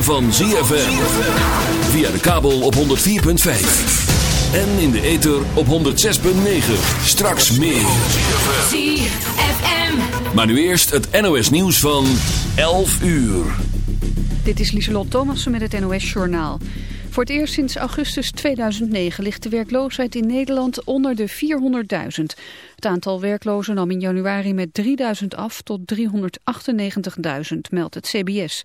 ritme van ZFM. Via de kabel op 104.5. En in de ether op 106.9. Straks meer. ZFM. Maar nu eerst het NOS nieuws van 11 uur. Dit is Lieselot Thomassen met het NOS-journaal. Voor het eerst sinds augustus 2009 ligt de werkloosheid in Nederland onder de 400.000. Het aantal werklozen nam in januari met 3.000 af tot 398.000, meldt het CBS.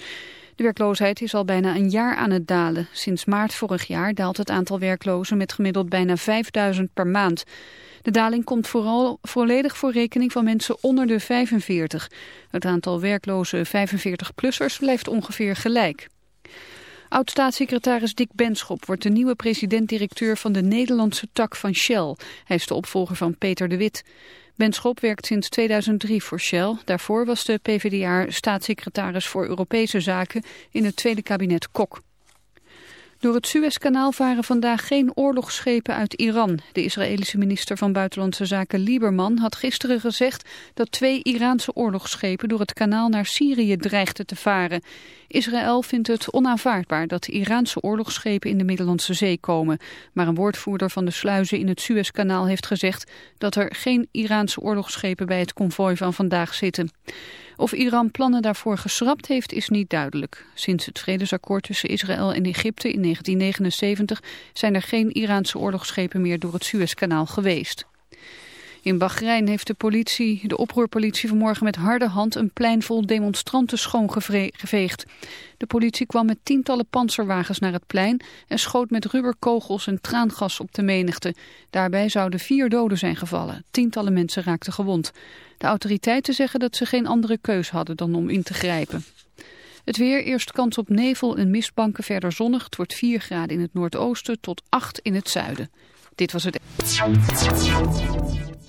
De werkloosheid is al bijna een jaar aan het dalen. Sinds maart vorig jaar daalt het aantal werklozen met gemiddeld bijna 5.000 per maand. De daling komt vooral volledig voor rekening van mensen onder de 45. Het aantal werkloze 45-plussers blijft ongeveer gelijk. Oud-staatssecretaris Dick Benschop wordt de nieuwe president-directeur van de Nederlandse tak van Shell. Hij is de opvolger van Peter de Wit. Benschop werkt sinds 2003 voor Shell. Daarvoor was de PvdA staatssecretaris voor Europese zaken in het tweede kabinet Kok. Door het Suezkanaal varen vandaag geen oorlogsschepen uit Iran. De Israëlische minister van Buitenlandse Zaken Lieberman had gisteren gezegd dat twee Iraanse oorlogsschepen door het kanaal naar Syrië dreigden te varen. Israël vindt het onaanvaardbaar dat Iraanse oorlogsschepen in de Middellandse Zee komen. Maar een woordvoerder van de sluizen in het Suezkanaal heeft gezegd dat er geen Iraanse oorlogsschepen bij het konvooi van vandaag zitten. Of Iran plannen daarvoor geschrapt heeft is niet duidelijk. Sinds het vredesakkoord tussen Israël en Egypte in 1979 zijn er geen Iraanse oorlogsschepen meer door het Suezkanaal geweest. In Bahrein heeft de, politie, de oproerpolitie vanmorgen met harde hand een plein vol demonstranten schoongeveegd. De politie kwam met tientallen panzerwagens naar het plein en schoot met rubberkogels en traangas op de menigte. Daarbij zouden vier doden zijn gevallen. Tientallen mensen raakten gewond. De autoriteiten zeggen dat ze geen andere keus hadden dan om in te grijpen. Het weer, eerst kans op nevel en mistbanken, verder zonnig. Het wordt 4 graden in het noordoosten tot 8 in het zuiden. Dit was het...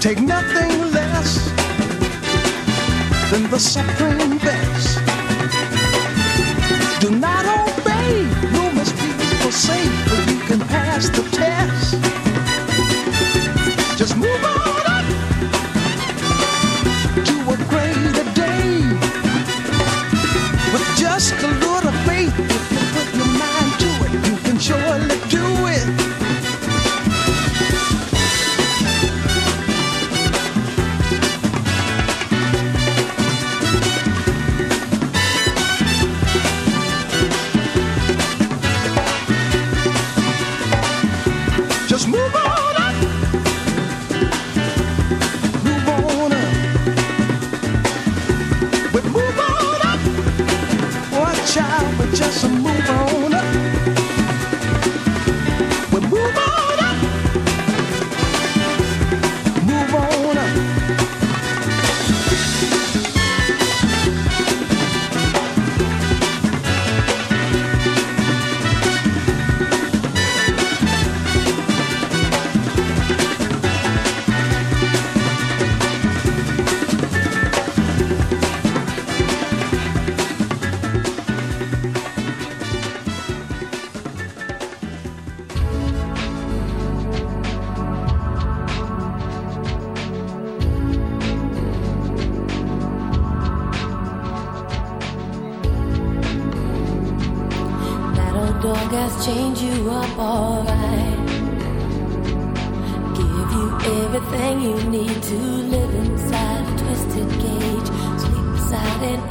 Take nothing less than the supreme best. Do not obey, rumors people say, but you can pass the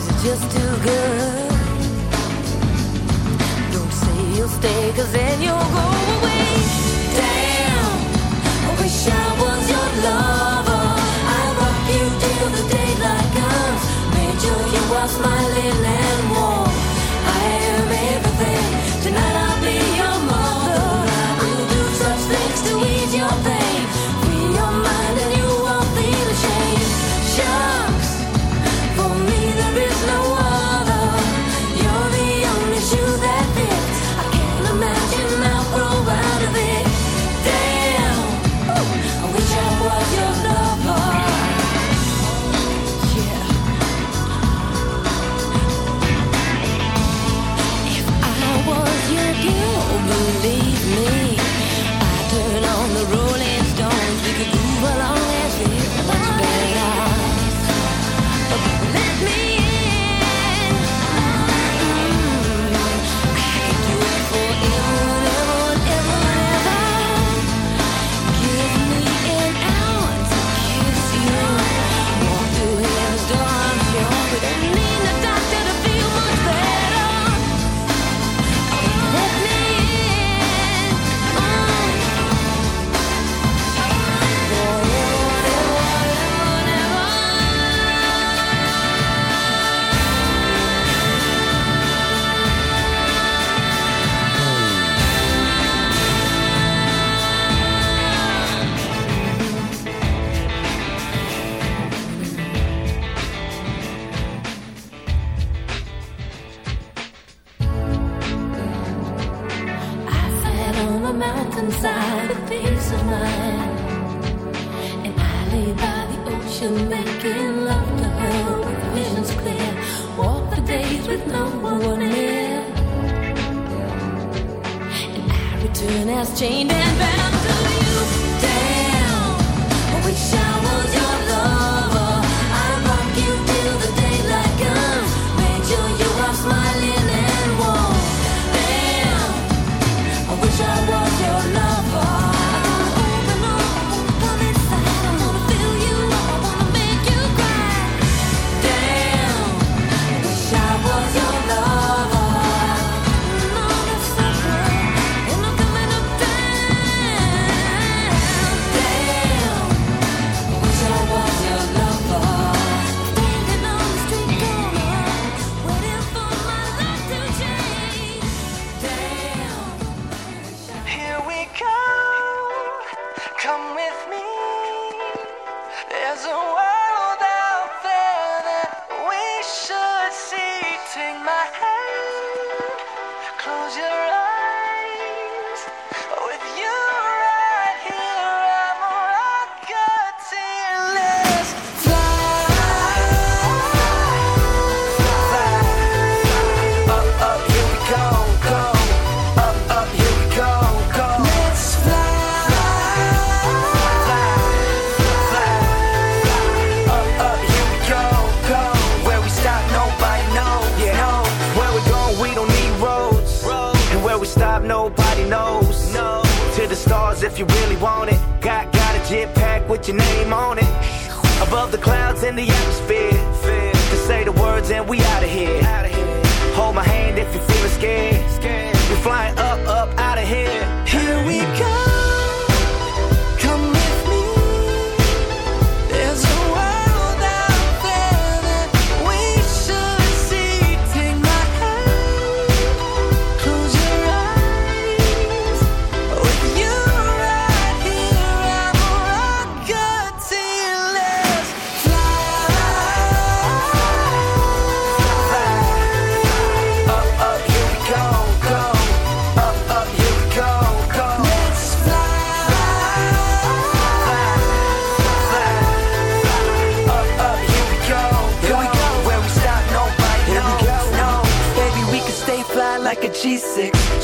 is it just too good. Don't say you'll stay, cause then you'll go away. Damn, I wish I was your lover. I rock you till the daylight comes. Made sure you are smiling and warm. I am everything. Tonight I clouds in the atmosphere. Just say the words and we out of here. Hold my hand if you're feeling scared. We're flying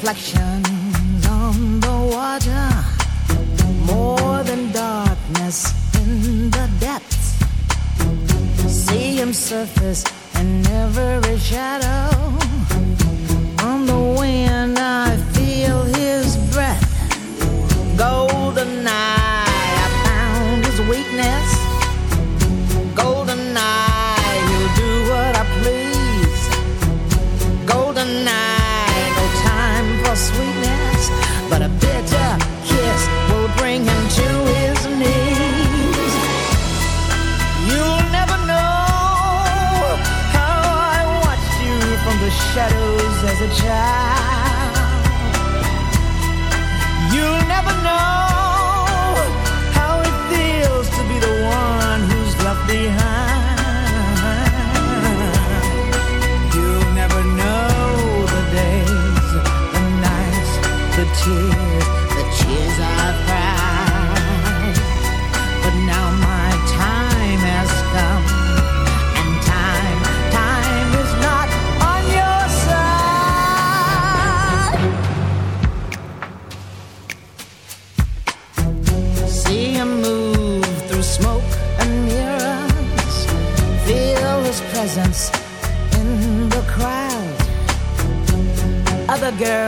reflections on the water, more than darkness in the depths. See him surface and every shadow on the wind. I as a child. You'll never know how it feels to be the one who's left behind. You'll never know the days, the nights, the tears, girl.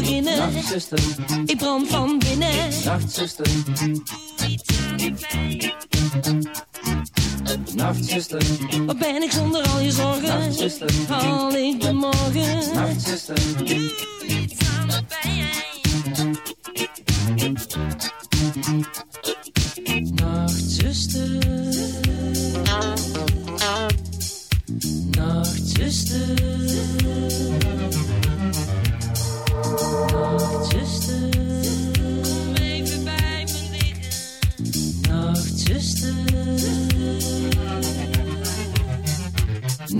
Beginnen? Nachtzuster, ik brand van binnen. Aan de pijn. Nachtzuster, wat ben ik zonder al je zorgen? Nachtzuster, haal ik de morgen? Nachtzuster, doe iets aan de pijn.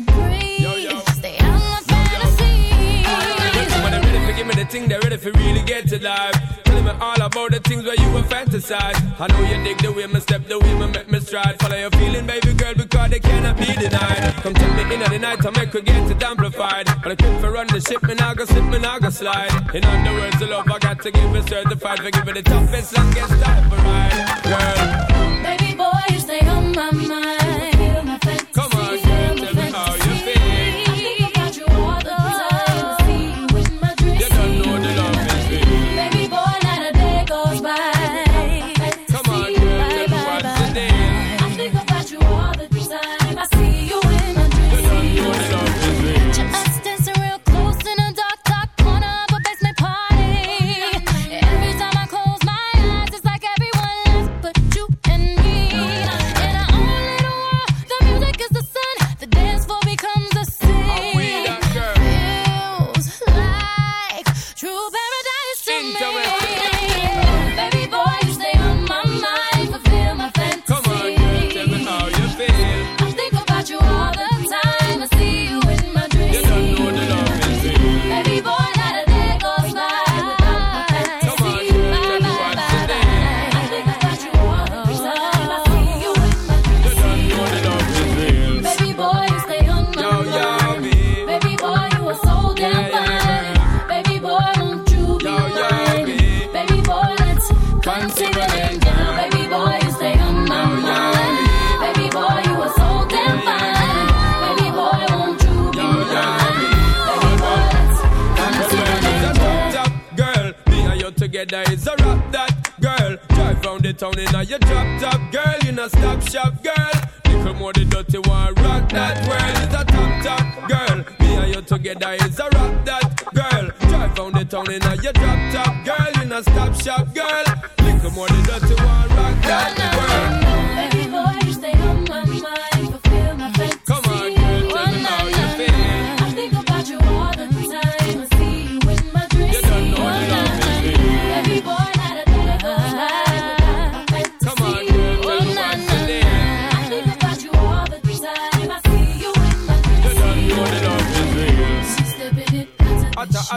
Me breathe. Stay out my fantasy. When they're ready to give me the thing, they're ready for really get to life. Tell me all about the things where you were fantasize. I know you dig the way me step, the way me make me stride. Follow your feeling, baby girl, because they cannot be denied. Come take me in the night, I make her get it amplified. But I quit for run the ship, me now go slip, me now go slide. In other words, the love I got to give is certified for giving the toughest, longest time for ride. Girl, Baby boy, you stay on my mind. Together is a rap that girl. Drive round the town in a your drop top girl. You know stop shop girl. Little more the dirty one rock that world. It's a top, top girl. Me and you together is a rap that girl. Drive round the town in a your drop top girl. You know stop shop girl. Little more the dirty one rock that world.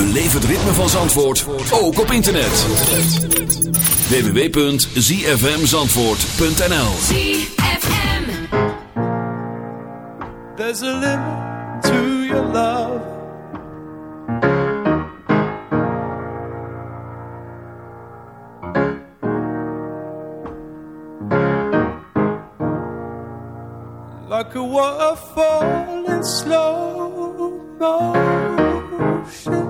Beleef het ritme van Zandvoort ook op internet. www.zfmzandvoort.nl ZFM. There's a limit to your love. Like a waterfall in slow motion.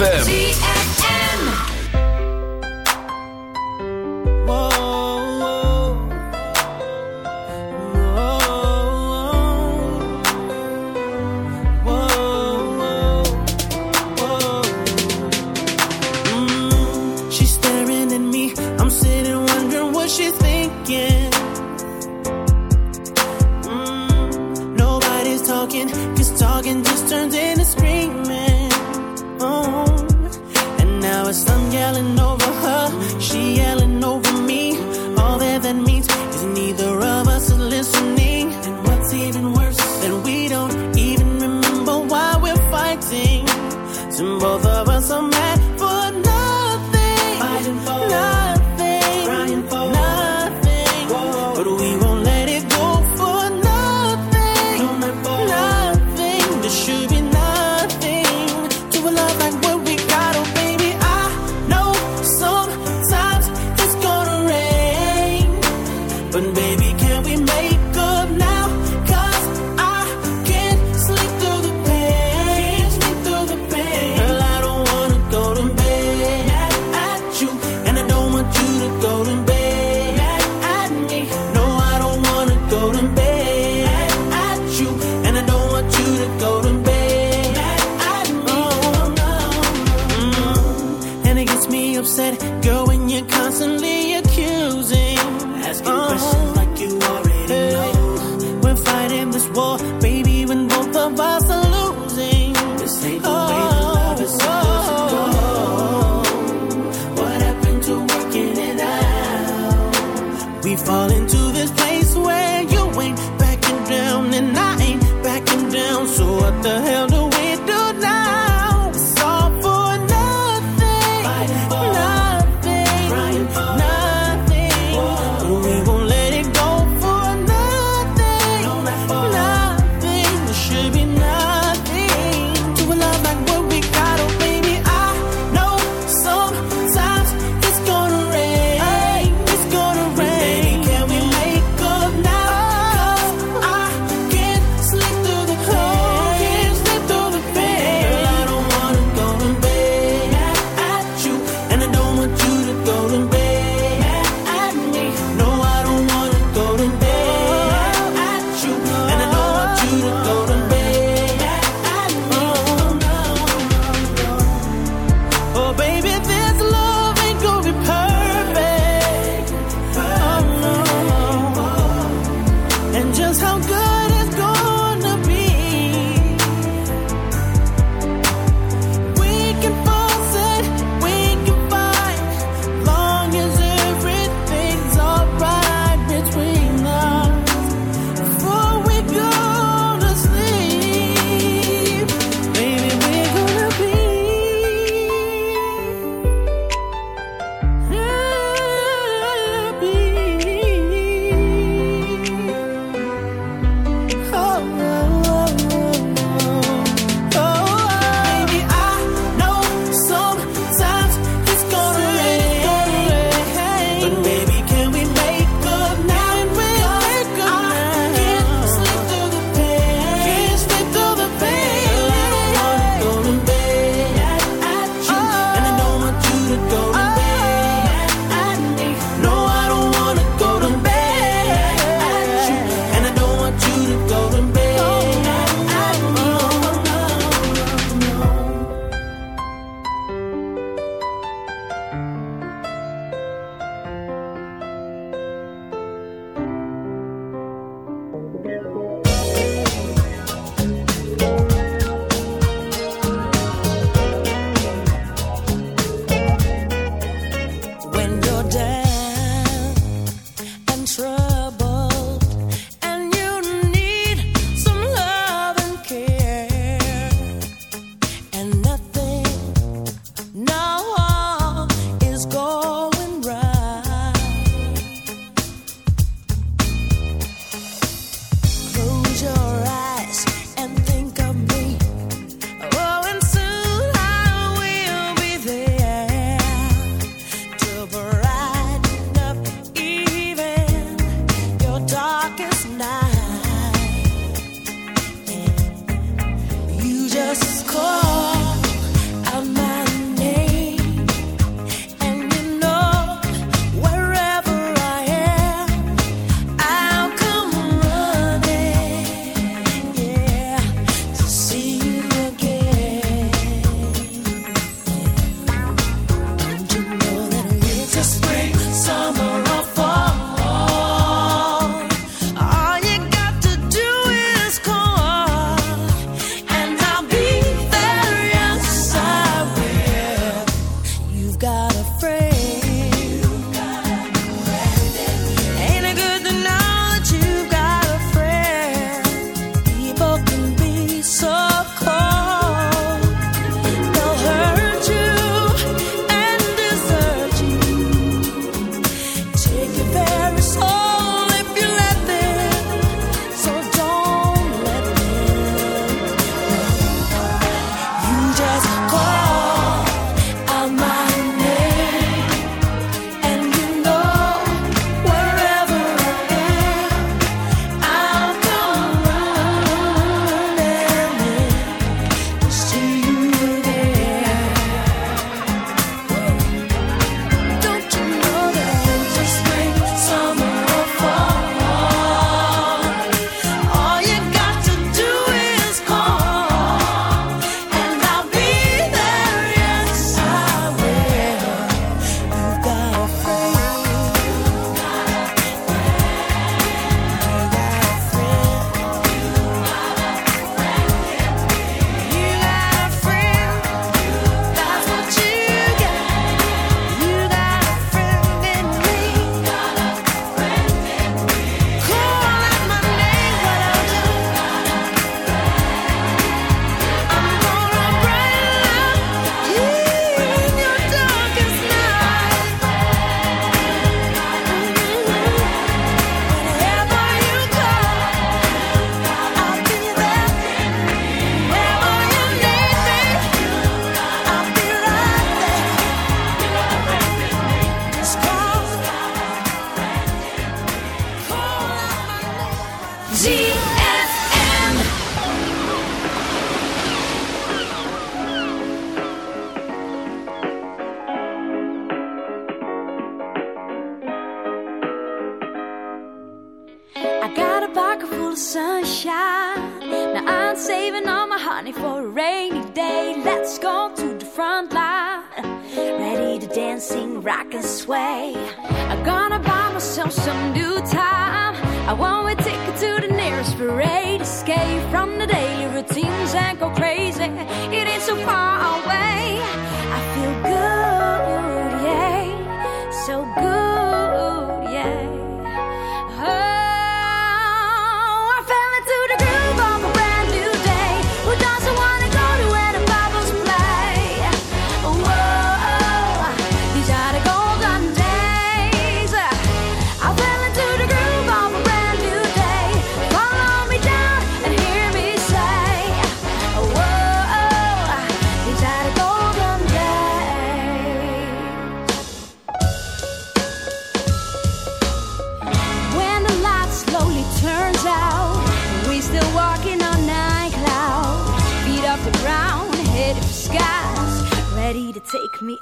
ZFM. Means is neither of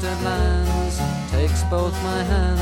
distant lands takes both my hands.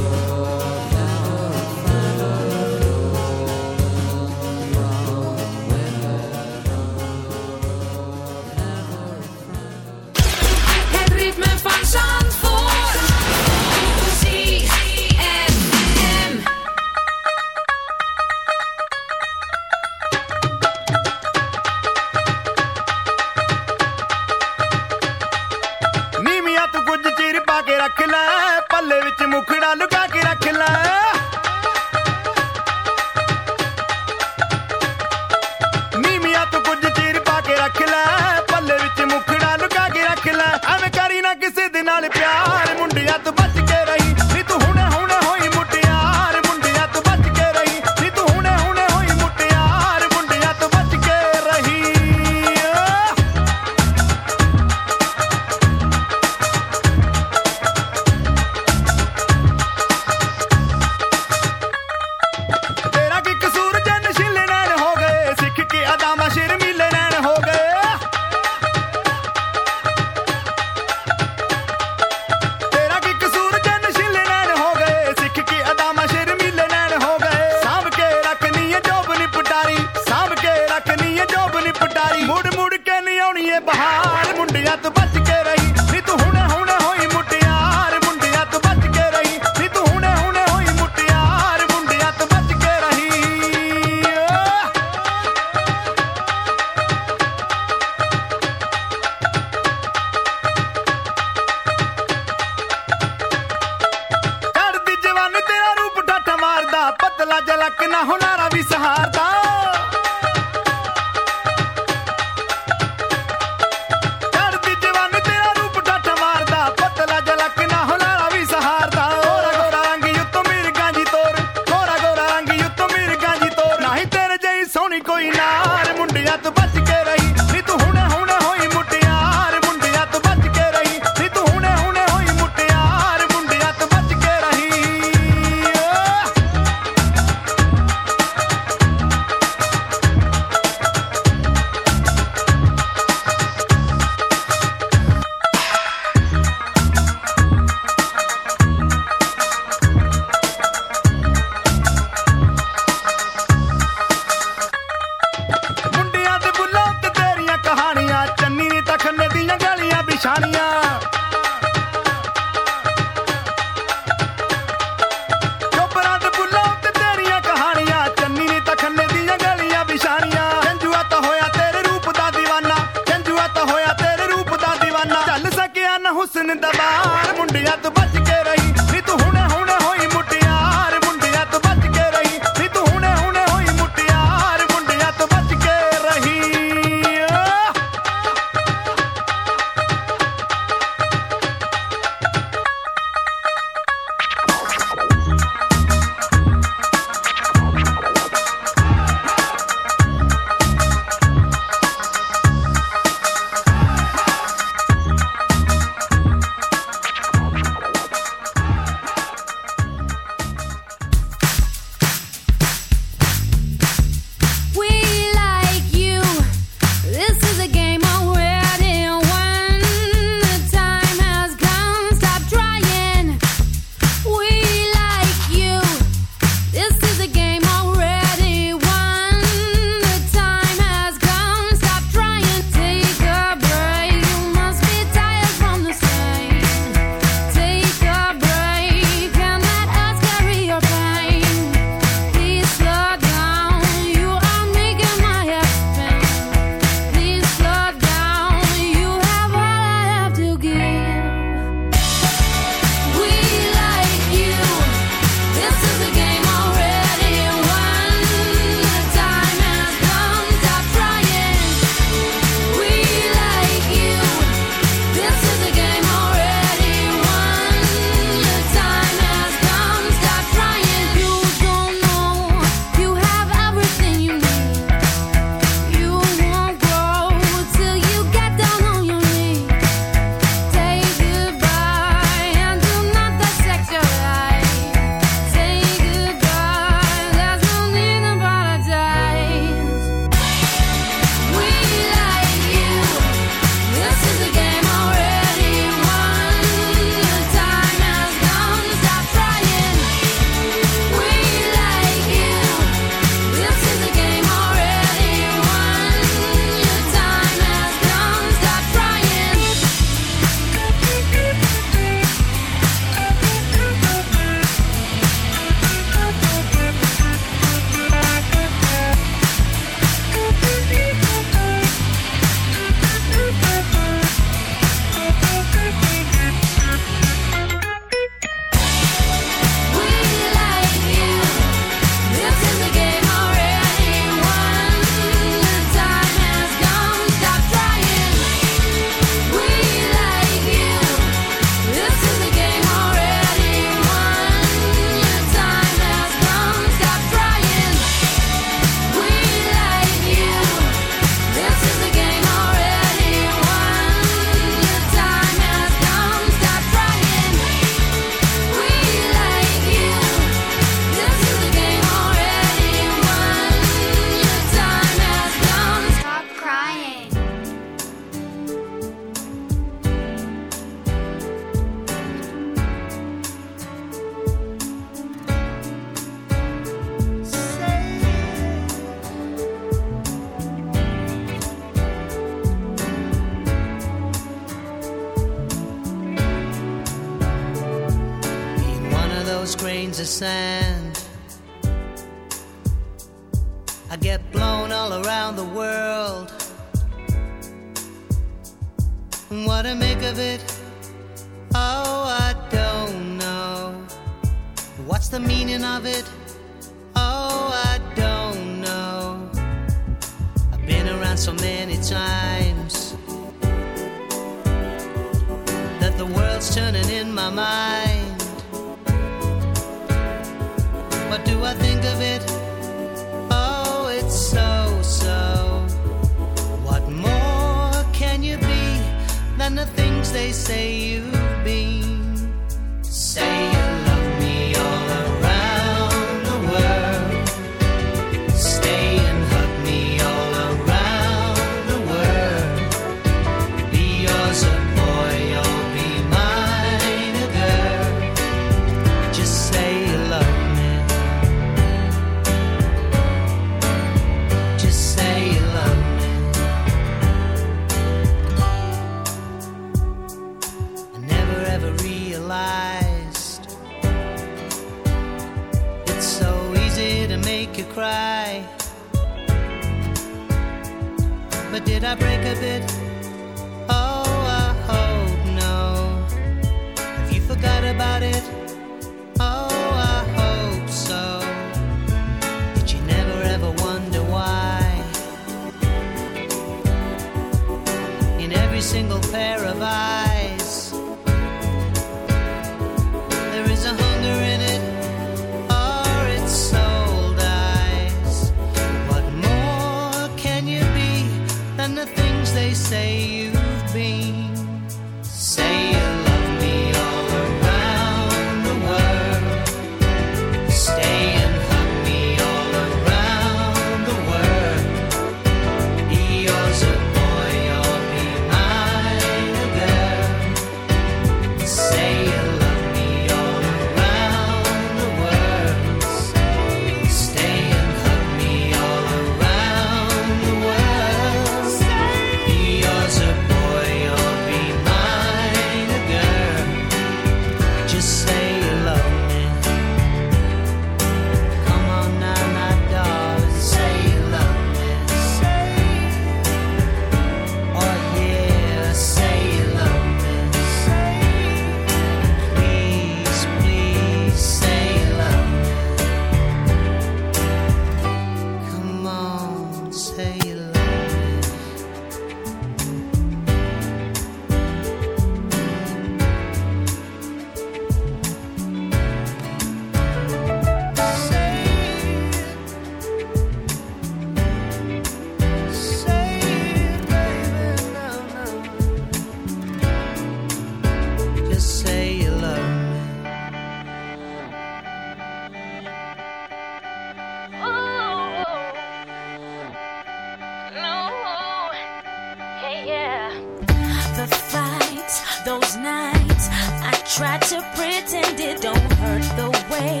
Try to pretend it don't hurt the way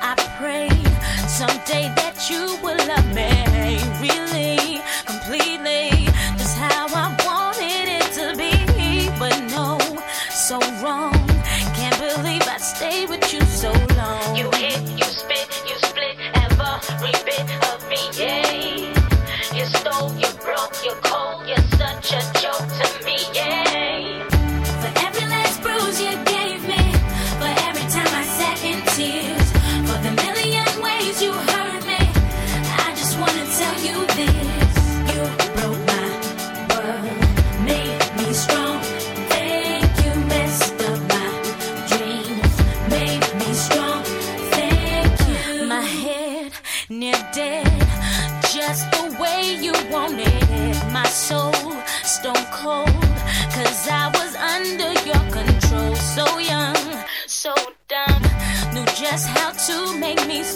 I pray someday that you will love me really, completely, just how I wanted it to be. But no, so wrong. Can't believe I stayed with you so long. You hit, you spit, you split every bit of me. Yeah.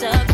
stuck